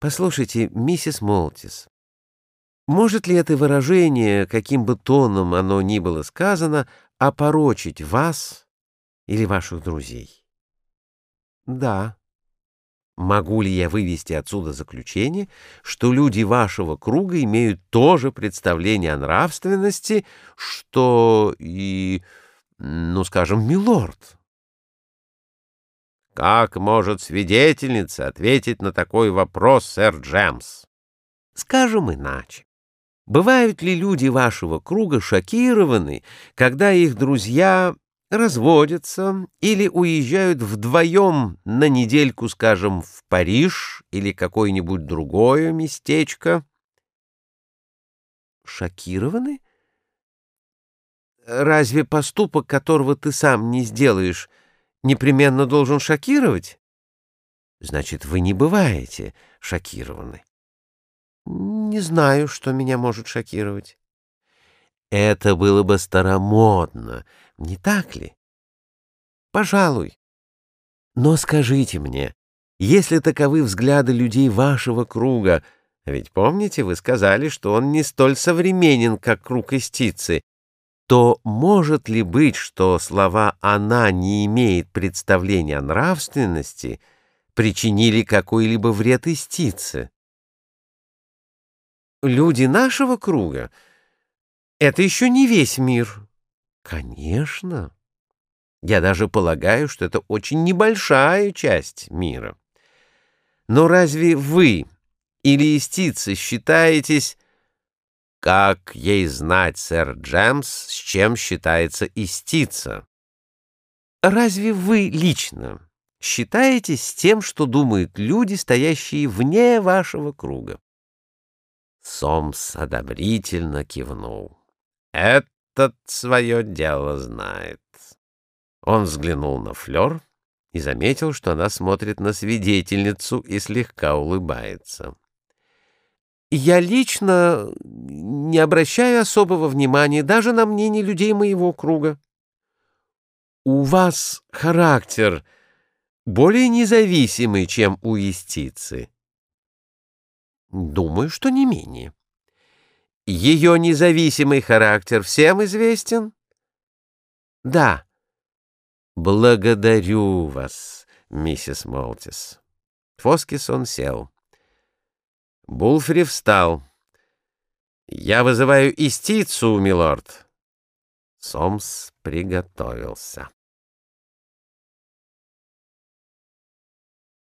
Послушайте, миссис Молтис, может ли это выражение, каким бы тоном оно ни было сказано, опорочить вас или ваших друзей? Да. Могу ли я вывести отсюда заключение, что люди вашего круга имеют то же представление о нравственности, что и, ну, скажем, милорд? Как может свидетельница ответить на такой вопрос, сэр Джемс? Скажем иначе. Бывают ли люди вашего круга шокированы, когда их друзья разводятся или уезжают вдвоем на недельку, скажем, в Париж или какое-нибудь другое местечко? Шокированы? Разве поступок, которого ты сам не сделаешь, непременно должен шокировать? Значит, вы не бываете шокированы. Не знаю, что меня может шокировать. Это было бы старомодно, не так ли? Пожалуй. Но скажите мне, если таковы взгляды людей вашего круга, ведь помните, вы сказали, что он не столь современен, как круг истицы, то может ли быть, что слова «она не имеет представления о нравственности» причинили какой-либо вред истице? Люди нашего круга — это еще не весь мир. Конечно. Я даже полагаю, что это очень небольшая часть мира. Но разве вы или истицы считаетесь... Как ей знать, сэр Джемс, с чем считается истица? Разве вы лично считаетесь с тем, что думают люди, стоящие вне вашего круга? Сомс одобрительно кивнул. «Этот свое дело знает». Он взглянул на Флёр и заметил, что она смотрит на свидетельницу и слегка улыбается. «Я лично не обращаю особого внимания даже на мнение людей моего круга. У вас характер более независимый, чем у истицы». Думаю, что не менее. Ее независимый характер всем известен? Да. Благодарю вас, миссис Молтис. Фоскисон сел. Булфри встал. «Я вызываю истицу, милорд». Сомс приготовился.